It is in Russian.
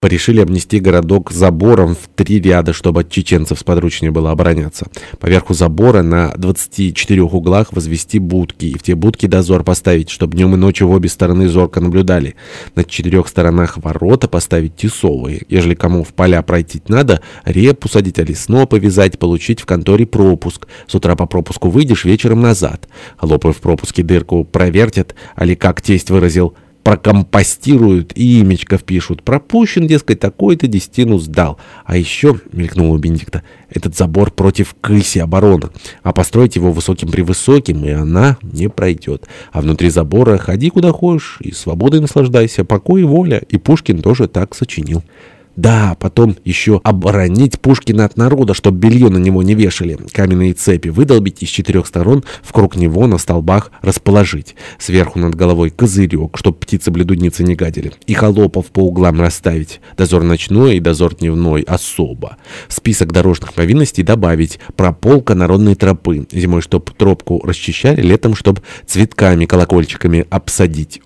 Порешили обнести городок забором в три ряда, чтобы от чеченцев сподручнее было обороняться. Поверху забора на 24 углах возвести будки, и в те будки дозор поставить, чтобы днем и ночью в обе стороны зорко наблюдали. На четырех сторонах ворота поставить тесовые. Ежели кому в поля пройти надо, репу садить, а лесно повязать, получить в конторе пропуск. С утра по пропуску выйдешь, вечером назад. Хлопы в пропуске дырку провертят, али как тесть выразил – прокомпостируют и имечко впишут. Пропущен, дескать, такой-то десятину сдал. А еще, мелькнуло у Бенедикта, этот забор против крыси оборона. А построить его высоким-превысоким, и она не пройдет. А внутри забора ходи куда хочешь и свободой наслаждайся, покой и воля. И Пушкин тоже так сочинил. Да, потом еще оборонить Пушкина от народа, чтоб белье на него не вешали. Каменные цепи выдолбить из четырех сторон, вкруг него на столбах расположить. Сверху над головой козырек, чтоб птицы-бледудницы не гадили. И холопов по углам расставить. Дозор ночной и дозор дневной особо. список дорожных повинностей добавить. Прополка народной тропы. Зимой, чтоб тропку расчищали, летом, чтоб цветками, колокольчиками обсадить.